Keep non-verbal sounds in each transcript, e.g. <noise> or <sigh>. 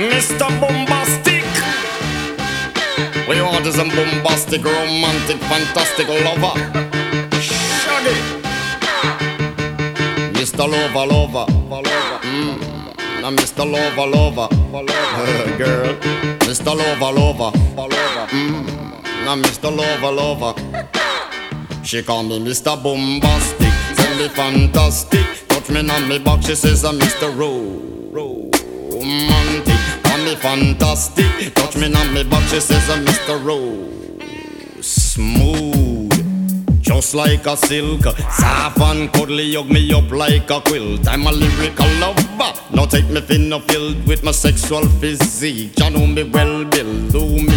Mr. Boombastic. We want is a bombastic, romantic, fantastic lover. Shaggy. Mr. Lover, lover, mm. Now Mr. Lover, lover, <laughs> girl. Mr. Lover, lover, mm. Now Mr. Lover, lover. She call me Mr. Boombastic, tell me fantastic. Touch me on me back, she says I'm Mr. Romantic. Me fantastic, touch me on me back, she says I'm Mr. Rose. Smooth. Just like a silk, soft and cuddly, hug me up like a quilt. I'm a lyrical lover. Now take me thin filled with my sexual physique. You know me well, Bill. Do me,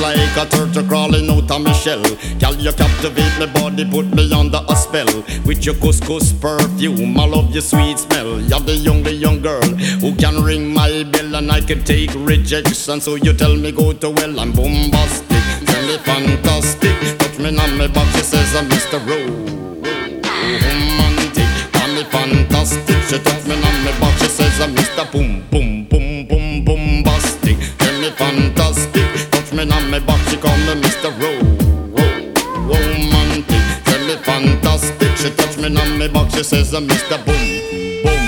Like a turtle crawling out of my shell. Girl, you captivate my body, put me under a spell. With your couscous perfume, I love your sweet smell. You're the only young girl who can ring my bell, and I can take rejection. So you tell me go to well, I'm bombastic me fantastic. Touch me on me back, she says I'm Mr. Romantic. Call me fantastic. She touch me on my back, she says I'm Mr. Boom Boom Boom Boom Boom Bastic. Tell me fantastic. Fantastic. She touch me on me back, she says uh, I'm Mr. Boom Boom.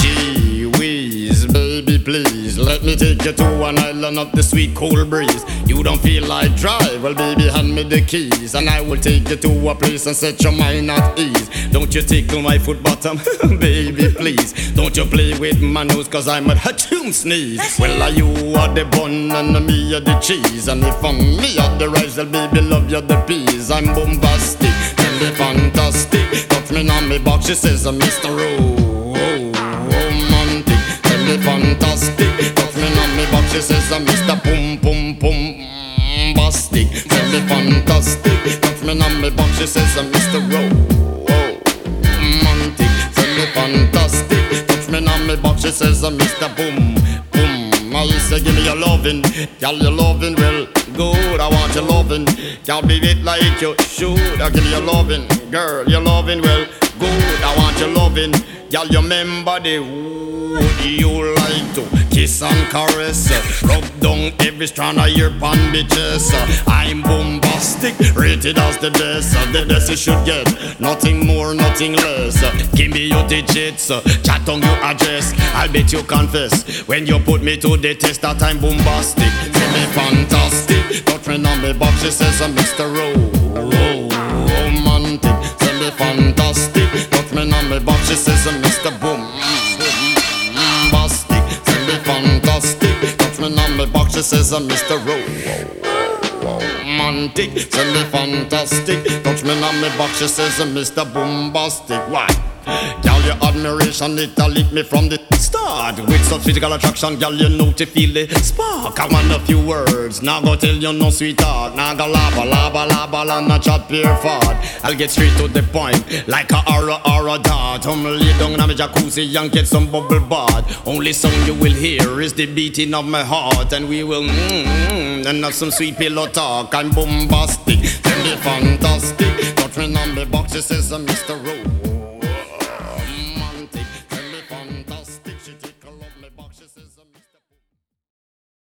Gee whiz, baby, please let me take you to an island of the sweet cool breeze. You don't feel like drive? Well, baby, hand me the keys, and I will take you to a place and set your mind at ease. Don't you tickle my foot bottom, <laughs> baby, please. Don't you play with my nose, cause I'm a hatchoon sneeze. Well, are you are the bun and me are the cheese. And if I'm me are the rice, well, baby, love you the peas. I'm bombastic, me fantastic. Touch me on me box, she says, uh, I'm Mr. Romantic, tell me fantastic. Touch me on me box, she says, uh, I'm Mr. Pum Pum Pum Bastic. Tell me fantastic. Touch me on me back, she says uh, I'm Mr. Romantic. Tell me fantastic. Touch me on me back, she says Mr. Boom Boom. I say give me your loving, girl your loving well loving, girl be it like you should. I give you loving, girl your loving well good. I want your loving, girl you remember the would you like to kiss and caress? Rub down every strand of your bandages. I'm bombastic, rated as the best. The best you should get, nothing more, nothing less. Give me your digits, chat on your address. I'll bet you confess when you put me to the test that I'm bombastic. Tell me fantastic, she says I'm Mr. Romantic. Tell me fantastic, touch me on me box, she says I'm Mr. Boom Bastic, say me fantastic. Touch me on me box, she says I'm Mr. Romantic. Send me fantastic. Touch me on me box, she says I'm Mr. Boombastic. Why? Girl, your admiration, it lit me from the start. With such physical attraction, girl, you know to feel the spark. I want a few words, now go tell you no sweetheart. Now go lava, lava, lava, and not chat pure fart. I'll get straight to the point, like a aura, aura dart. I'm lay down in my jacuzzi and get some bubble bath. Only song you will hear is the beating of my heart. And we will mmm, and have some sweet pillow talk. I'm bombastic, tell me fantastic. Me on me box, says I'm Mr. Rowe